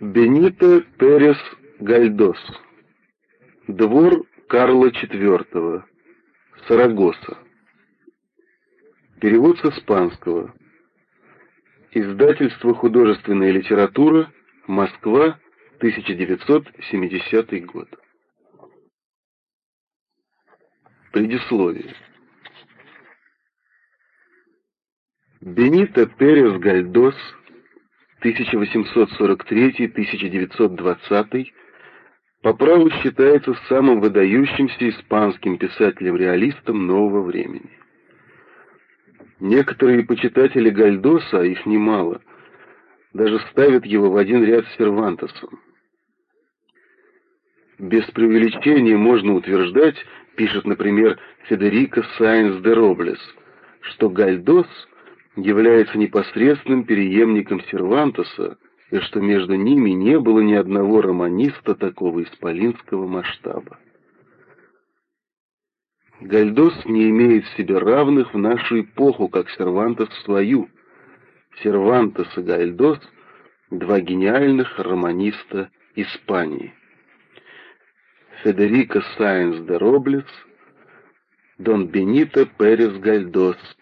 Бенито Перес Гальдос. Двор Карла IV. Сарагоса. Перевод с испанского. Издательство «Художественная литература», Москва, 1970 год. Предисловие. Бенито Перес Гальдос 1843-1920 по праву считается самым выдающимся испанским писателем-реалистом нового времени. Некоторые почитатели Гальдоса, а их немало, даже ставят его в один ряд с Сервантесом. Без преувеличения можно утверждать, пишет, например, Федерико Сайнс де Роблес, что Гальдос — является непосредственным преемником Сервантеса, и что между ними не было ни одного романиста такого исполинского масштаба. Гальдос не имеет в себе равных в нашу эпоху, как Сервантес в свою. Сервантес и Гальдос — два гениальных романиста Испании. Федерико Сайнс де Роблес, Дон Бенито Перес Гальдос —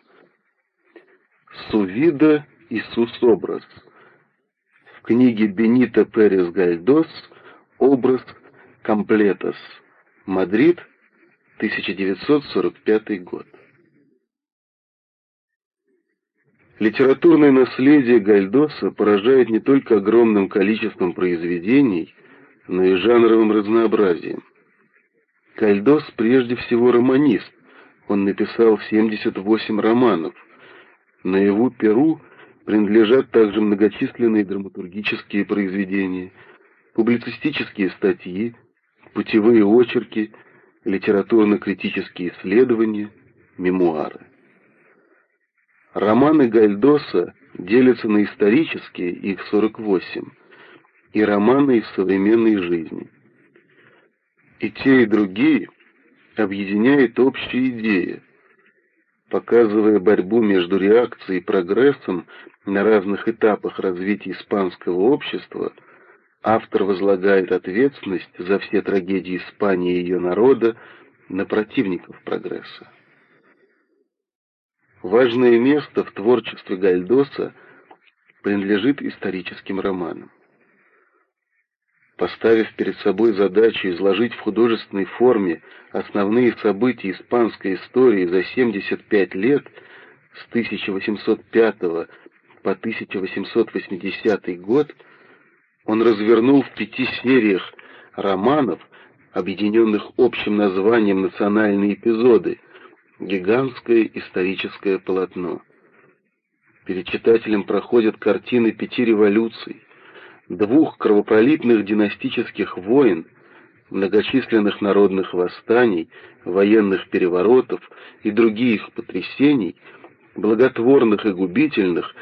su vida y sus obras. В книге Бенито Перес Гальдос Obras completas. Мадрид, 1945 год. Литературное наследие Гальдоса поражает не только огромным количеством произведений, но и жанровым разнообразием. Гальдос прежде всего романист. Он написал 78 романов – на его перу принадлежат также многочисленные драматургические произведения, публицистические статьи, путевые очерки, литературно-критические исследования, мемуары. Романы Гальдоса делятся на исторические, их 48, и романы из современной жизни. И те, и другие объединяет общая идея показывая борьбу между реакцией и прогрессом на разных этапах развития испанского общества, автор возлагает ответственность за все трагедии Испании и ее народа на противников прогресса. Важное место в творчестве Гальдоса принадлежит историческим романам. Поставив перед собой задачу изложить в художественной форме основные события испанской истории за 75 лет с 1805 по 1880 год, он развернул в пяти сериях романов, объединенных общим названием «Национальные эпизоды», гигантское историческое полотно. Перед читателем проходят картины пяти революций, двух кровопролитных династических войн, многочисленных народных восстаний, военных переворотов и других потрясений, благотворных и губительных,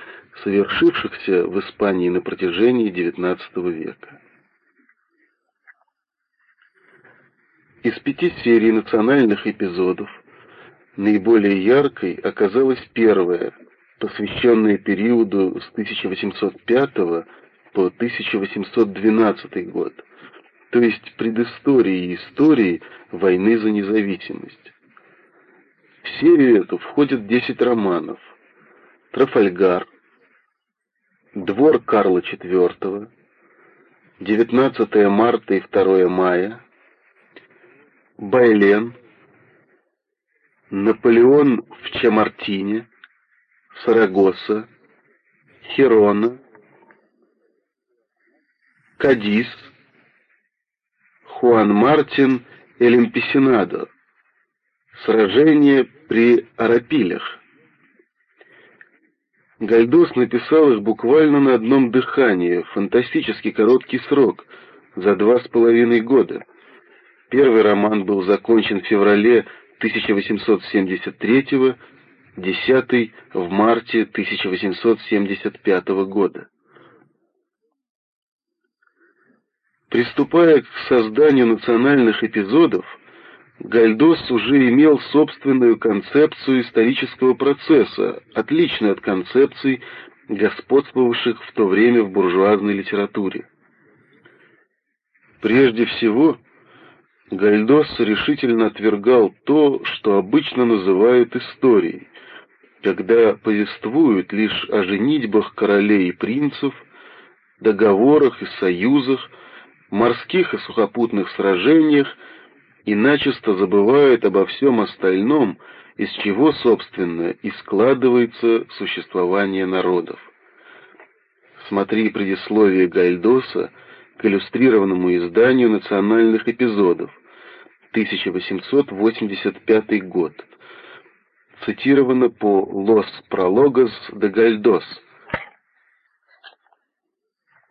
совершившихся в Испании на протяжении XIX века. Из пяти серий национальных эпизодов наиболее яркой оказалась первая, посвященная периоду с 1805 года по 1812 год, то есть предыстории истории войны за независимость. В серию эту входят 10 романов. Трафальгар, Двор Карла IV, 19 марта и 2 мая, Байлен, Наполеон в Чамартине, Сарагоса, Хирона, Кадис, Хуан Мартин Элемпесинадо. Сражение при Арапилях. Гальдос написал их буквально на одном дыхании, фантастически короткий срок, за два с половиной года. Первый роман был закончен в феврале 1873 десятый в марте 1875 года. Приступая к созданию национальных эпизодов, Гальдос уже имел собственную концепцию исторического процесса, отличную от концепций, господствовавших в то время в буржуазной литературе. Прежде всего, Гальдос решительно отвергал то, что обычно называют историей, когда повествуют лишь о женитьбах королей и принцев, договорах и союзах, морских и сухопутных сражениях и начисто забывают обо всем остальном, из чего, собственно, и складывается существование народов. Смотри предисловие Гальдоса к иллюстрированному изданию национальных эпизодов, 1885 год. Цитировано по «Лос Прологос де Гальдос».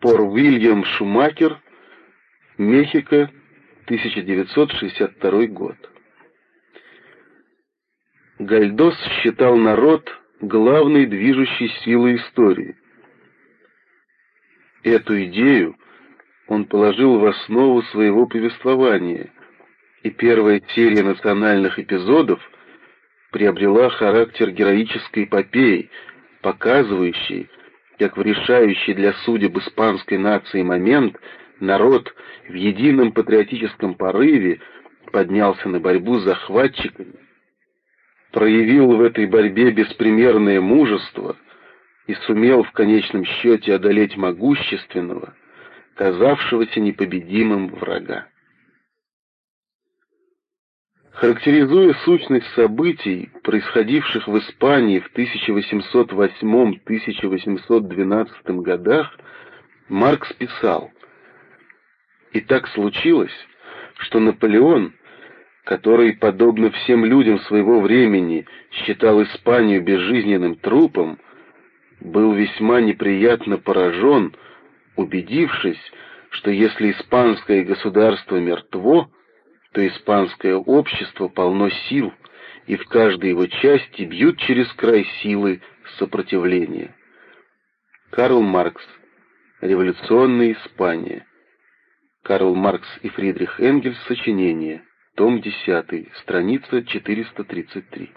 Пор Уильям Шумакер, Мехико, 1962 год. Гальдос считал народ главной движущей силой истории. Эту идею он положил в основу своего повествования, и первая серия национальных эпизодов приобрела характер героической эпопеи, показывающей, как в решающий для судеб испанской нации момент народ в едином патриотическом порыве поднялся на борьбу с захватчиками, проявил в этой борьбе беспримерное мужество и сумел в конечном счете одолеть могущественного, казавшегося непобедимым врага. Характеризуя сущность событий, происходивших в Испании в 1808-1812 годах, Маркс писал, «И так случилось, что Наполеон, который, подобно всем людям своего времени, считал Испанию безжизненным трупом, был весьма неприятно поражен, убедившись, что если испанское государство мертво, то испанское общество полно сил, и в каждой его части бьют через край силы сопротивления. Карл Маркс. Революционная Испания. Карл Маркс и Фридрих Энгельс. Сочинение. Том 10. Страница 433.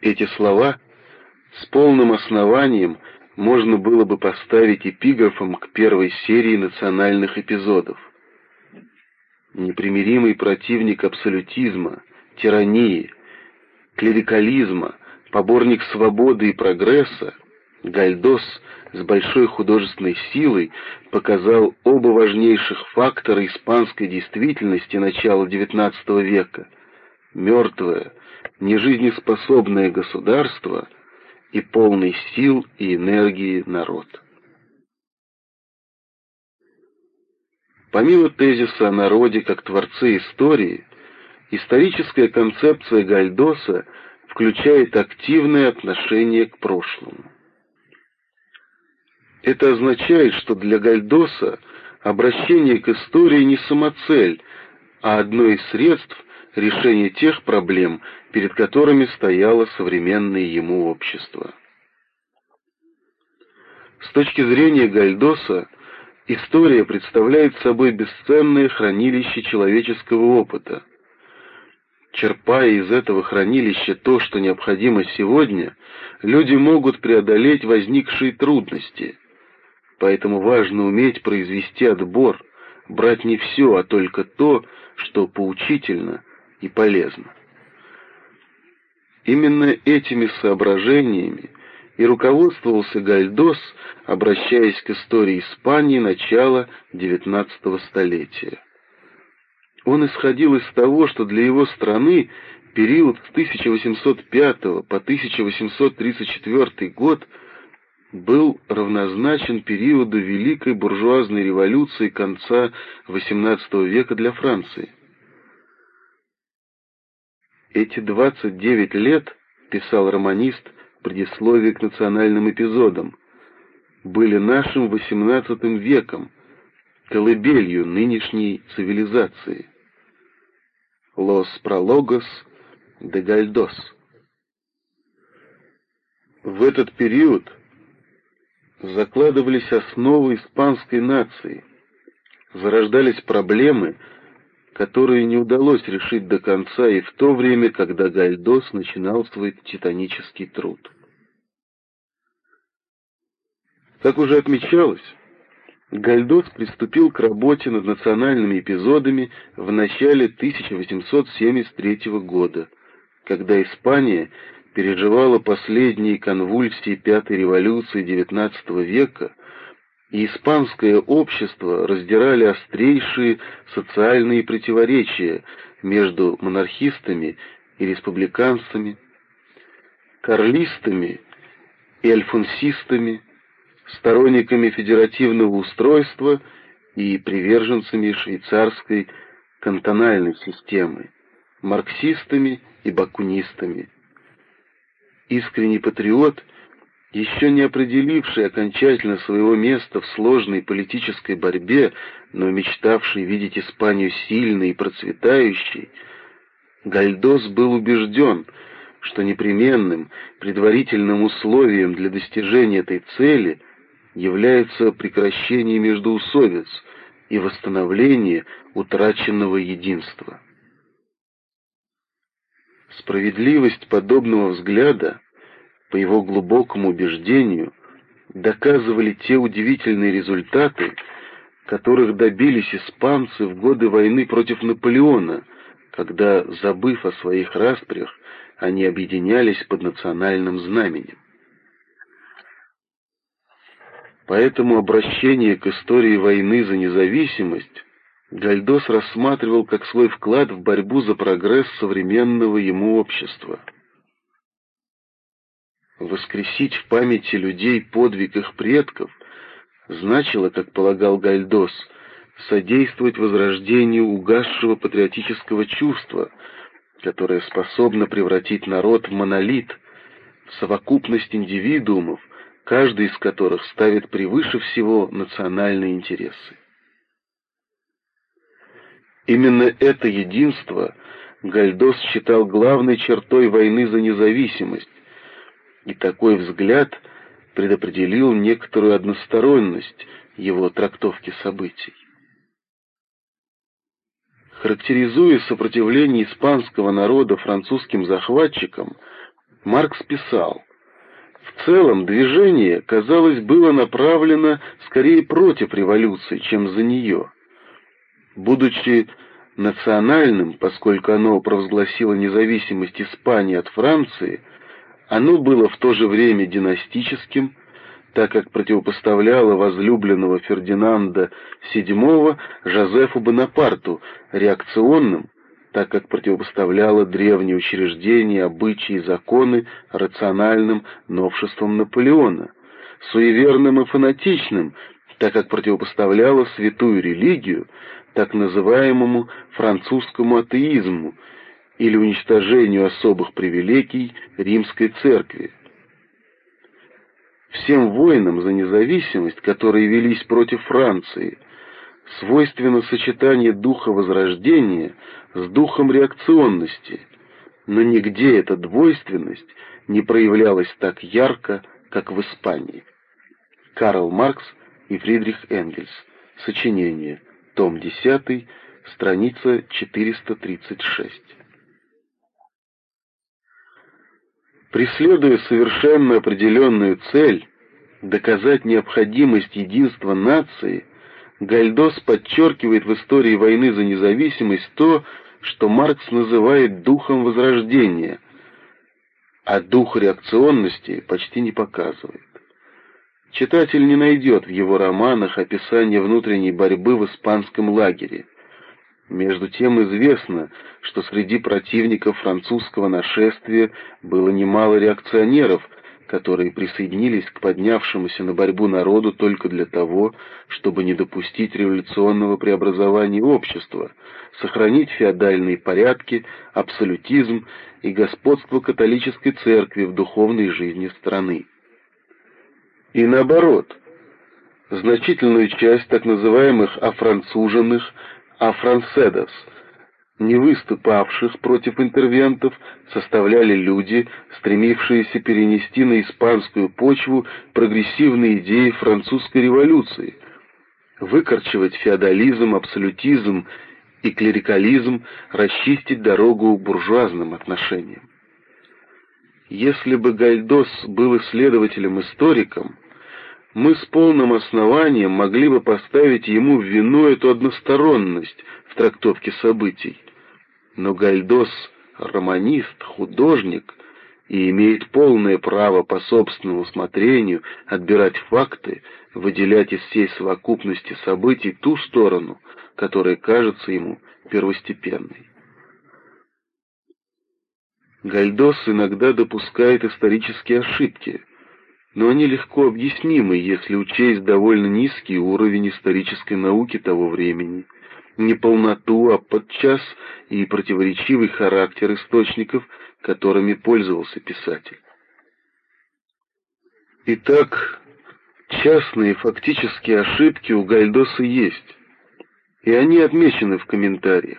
Эти слова с полным основанием можно было бы поставить эпиграфом к первой серии национальных эпизодов. Непримиримый противник абсолютизма, тирании, клерикализма, поборник свободы и прогресса, Гальдос с большой художественной силой показал оба важнейших фактора испанской действительности начала XIX века — мертвое, нежизнеспособное государство и полный сил и энергии народ. Помимо тезиса о народе как творце истории, историческая концепция Гальдоса включает активное отношение к прошлому. Это означает, что для Гальдоса обращение к истории не самоцель, а одно из средств решения тех проблем, перед которыми стояло современное ему общество. С точки зрения Гальдоса, история представляет собой бесценное хранилище человеческого опыта. Черпая из этого хранилища то, что необходимо сегодня, люди могут преодолеть возникшие трудности – Поэтому важно уметь произвести отбор, брать не все, а только то, что поучительно и полезно. Именно этими соображениями и руководствовался Гальдос, обращаясь к истории Испании начала XIX столетия. Он исходил из того, что для его страны период с 1805 по 1834 год – был равнозначен периоду Великой буржуазной революции конца XVIII века для Франции. Эти 29 лет, писал романист в предисловии к национальным эпизодам, были нашим XVIII веком, колыбелью нынешней цивилизации. Лос Прологос де Гальдос. В этот период закладывались основы испанской нации, зарождались проблемы, которые не удалось решить до конца и в то время, когда Гальдос начинал свой титанический труд. Как уже отмечалось, Гальдос приступил к работе над национальными эпизодами в начале 1873 года, когда Испания переживала последние конвульсии Пятой революции XIX века, и испанское общество раздирали острейшие социальные противоречия между монархистами и республиканцами, карлистами и альфонсистами, сторонниками федеративного устройства и приверженцами швейцарской кантональной системы, марксистами и бакунистами. Искренний патриот, еще не определивший окончательно своего места в сложной политической борьбе, но мечтавший видеть Испанию сильной и процветающей, Гальдос был убежден, что непременным предварительным условием для достижения этой цели является прекращение междоусобиц и восстановление утраченного единства. Справедливость подобного взгляда, по его глубокому убеждению, доказывали те удивительные результаты, которых добились испанцы в годы войны против Наполеона, когда, забыв о своих распрях, они объединялись под национальным знаменем. Поэтому обращение к истории войны за независимость Гальдос рассматривал как свой вклад в борьбу за прогресс современного ему общества. Воскресить в памяти людей подвиг их предков значило, как полагал Гальдос, содействовать возрождению угасшего патриотического чувства, которое способно превратить народ в монолит, в совокупность индивидуумов, каждый из которых ставит превыше всего национальные интересы. Именно это единство Гальдос считал главной чертой войны за независимость, и такой взгляд предопределил некоторую односторонность его трактовки событий. Характеризуя сопротивление испанского народа французским захватчикам, Маркс писал, в целом движение, казалось, было направлено скорее против революции, чем за нее. Будучи национальным, поскольку оно провозгласило независимость Испании от Франции, оно было в то же время династическим, так как противопоставляло возлюбленного Фердинанда VII Жозефу Бонапарту, реакционным, так как противопоставляла древние учреждения, обычаи и законы рациональным новшествам Наполеона, суеверным и фанатичным, так как противопоставляла святую религию так называемому французскому атеизму или уничтожению особых привилегий римской церкви. Всем воинам за независимость, которые велись против Франции, свойственно сочетание духа возрождения с духом реакционности, но нигде эта двойственность не проявлялась так ярко, как в Испании. Карл Маркс и Фридрих Энгельс. Сочинение. Том 10, страница 436. Преследуя совершенно определенную цель, доказать необходимость единства нации – Гальдос подчеркивает в истории войны за независимость то, что Маркс называет духом возрождения, а дух реакционности почти не показывает. Читатель не найдет в его романах описания внутренней борьбы в испанском лагере. Между тем известно, что среди противников французского нашествия было немало реакционеров, которые присоединились к поднявшемуся на борьбу народу только для того, чтобы не допустить революционного преобразования общества, сохранить феодальные порядки, абсолютизм и господство католической церкви в духовной жизни страны. И наоборот, значительную часть так называемых «афранцуженных», «афранседос» не выступавших против интервентов, составляли люди, стремившиеся перенести на испанскую почву прогрессивные идеи французской революции, выкорчевать феодализм, абсолютизм и клерикализм, расчистить дорогу буржуазным отношениям. Если бы Гальдос был исследователем-историком, мы с полным основанием могли бы поставить ему в вину эту односторонность в трактовке событий. Но Гальдос — романист, художник и имеет полное право по собственному усмотрению отбирать факты, выделять из всей совокупности событий ту сторону, которая кажется ему первостепенной. Гальдос иногда допускает исторические ошибки, но они легко объяснимы, если учесть довольно низкий уровень исторической науки того времени, неполноту, а подчас и противоречивый характер источников, которыми пользовался писатель. Итак, частные фактические ошибки у Гальдоса есть, и они отмечены в комментариях.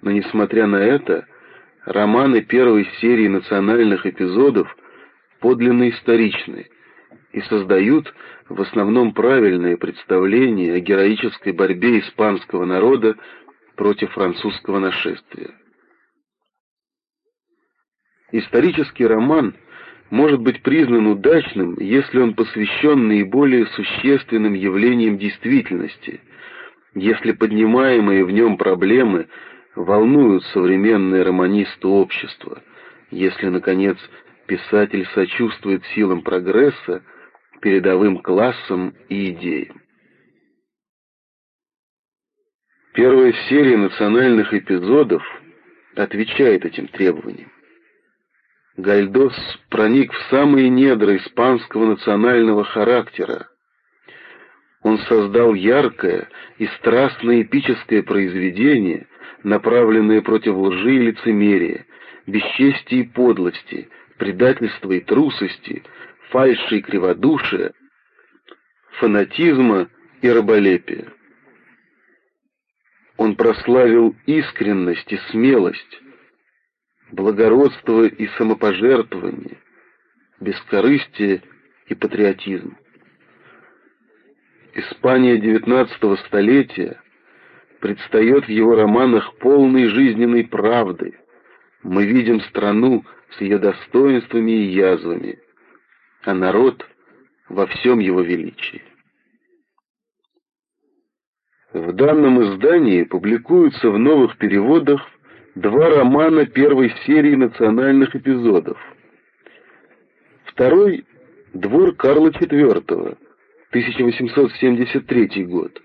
Но несмотря на это, романы первой серии национальных эпизодов подлинно историчны и создают в основном правильное представление о героической борьбе испанского народа против французского нашествия. Исторический роман может быть признан удачным, если он посвящен наиболее существенным явлениям действительности, если поднимаемые в нем проблемы волнуют современное романисты общества, если, наконец, писатель сочувствует силам прогресса, передовым классам и идеям. Первая серия национальных эпизодов отвечает этим требованиям. Гальдос проник в самые недра испанского национального характера. Он создал яркое и страстное эпическое произведение, направленное против лжи и лицемерия, бесчестия и подлости, предательства и трусости, фальши и криводушия, фанатизма и раболепия. Он прославил искренность и смелость, благородство и самопожертвование, бескорыстие и патриотизм. Испания XIX столетия предстает в его романах полной жизненной правды. Мы видим страну с ее достоинствами и язвами, а народ во всем его величии. В данном издании публикуются в новых переводах два романа первой серии национальных эпизодов. Второй — «Двор Карла IV», 1873 год,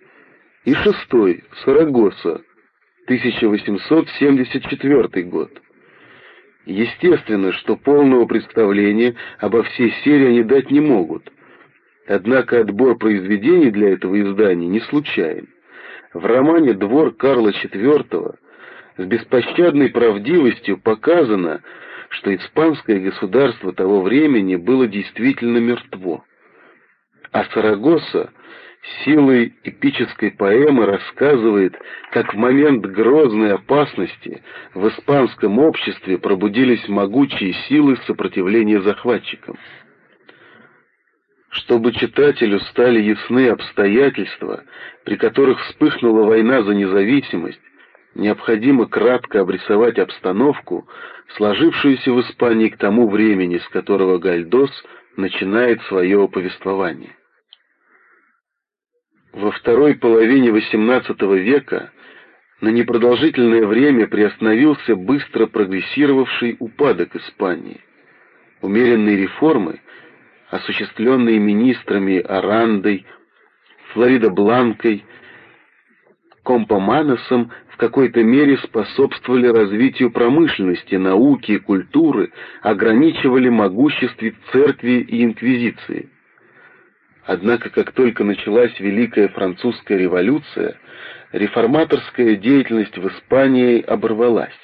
и шестой — «Сарагоса», 1874 год. Естественно, что полного представления обо всей серии они дать не могут. Однако отбор произведений для этого издания не случайен. В романе «Двор Карла IV» с беспощадной правдивостью показано, что испанское государство того времени было действительно мертво. А Сарагоса силой эпической поэмы рассказывает, как в момент грозной опасности в испанском обществе пробудились могучие силы сопротивления захватчикам. Чтобы читателю стали ясны обстоятельства, при которых вспыхнула война за независимость, необходимо кратко обрисовать обстановку, сложившуюся в Испании к тому времени, с которого Гальдос начинает свое повествование. Во второй половине XVIII века на непродолжительное время приостановился быстро прогрессировавший упадок Испании. Умеренные реформы, осуществленные министрами Арандой, Флорида Бланкой, Компоманосом, в какой-то мере способствовали развитию промышленности, науки и культуры, ограничивали могуществе церкви и инквизиции. Однако, как только началась Великая Французская революция, реформаторская деятельность в Испании оборвалась.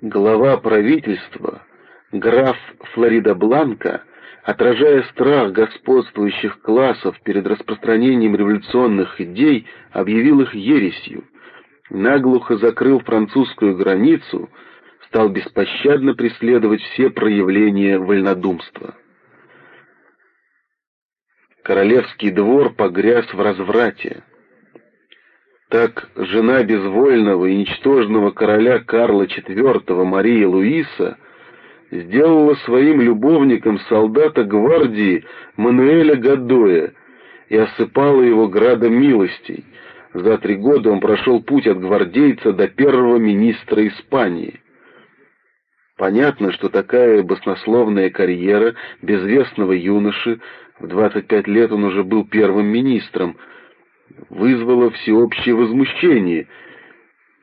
Глава правительства, граф Флорида Бланка, отражая страх господствующих классов перед распространением революционных идей, объявил их ересью, наглухо закрыл французскую границу, стал беспощадно преследовать все проявления вольнодумства королевский двор погряз в разврате. Так жена безвольного и ничтожного короля Карла IV Мария Луиса сделала своим любовником солдата гвардии Мануэля Гадоя и осыпала его градом милостей. За три года он прошел путь от гвардейца до первого министра Испании. Понятно, что такая баснословная карьера безвестного юноши, в 25 лет он уже был первым министром, вызвала всеобщее возмущение,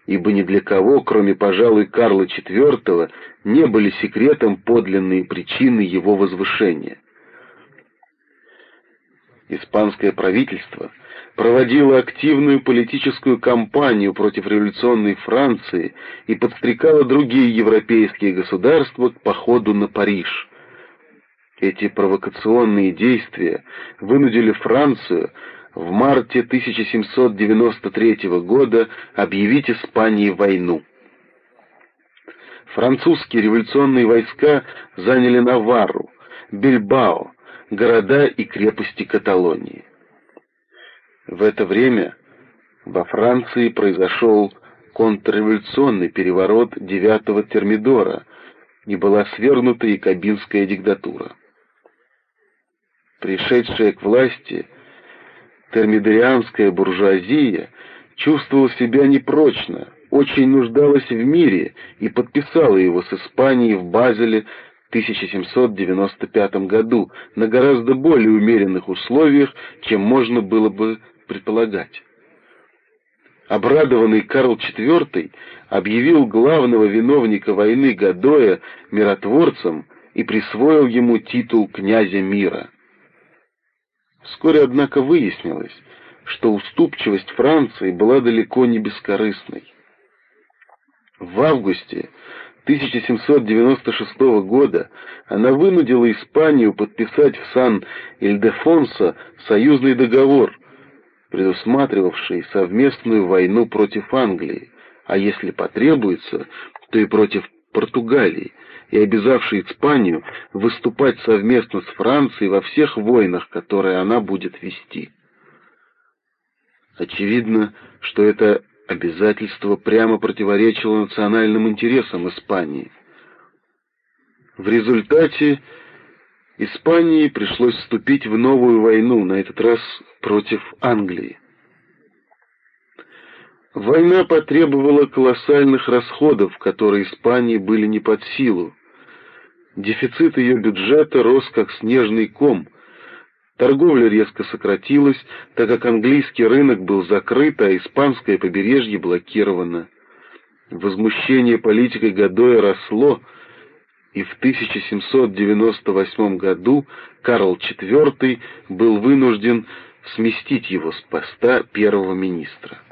ибо ни для кого, кроме, пожалуй, Карла IV, не были секретом подлинные причины его возвышения. Испанское правительство проводило активную политическую кампанию против революционной Франции и подстрекало другие европейские государства к походу на Париж. Эти провокационные действия вынудили Францию в марте 1793 года объявить Испании войну. Французские революционные войска заняли Наварру, Бильбао, города и крепости Каталонии. В это время во Франции произошел контрреволюционный переворот 9 Термидора и была свергнута якобинская диктатура. Пришедшая к власти термидорианская буржуазия чувствовала себя непрочно, очень нуждалась в мире и подписала его с Испанией в Базеле 1795 году на гораздо более умеренных условиях, чем можно было бы предполагать. Обрадованный Карл IV объявил главного виновника войны Гадоя миротворцем и присвоил ему титул князя мира. Вскоре, однако, выяснилось, что уступчивость Франции была далеко не бескорыстной. В августе 1796 года она вынудила Испанию подписать в Сан-Ильдефонсо союзный договор, предусматривавший совместную войну против Англии, а если потребуется, то и против Португалии, и обязавший Испанию выступать совместно с Францией во всех войнах, которые она будет вести. Очевидно, что это обязательство прямо противоречило национальным интересам Испании. В результате Испании пришлось вступить в новую войну, на этот раз против Англии. Война потребовала колоссальных расходов, которые Испании были не под силу. Дефицит ее бюджета рос как снежный ком, Торговля резко сократилась, так как английский рынок был закрыт, а испанское побережье блокировано. Возмущение политикой Гадоя росло, и в 1798 году Карл IV был вынужден сместить его с поста первого министра.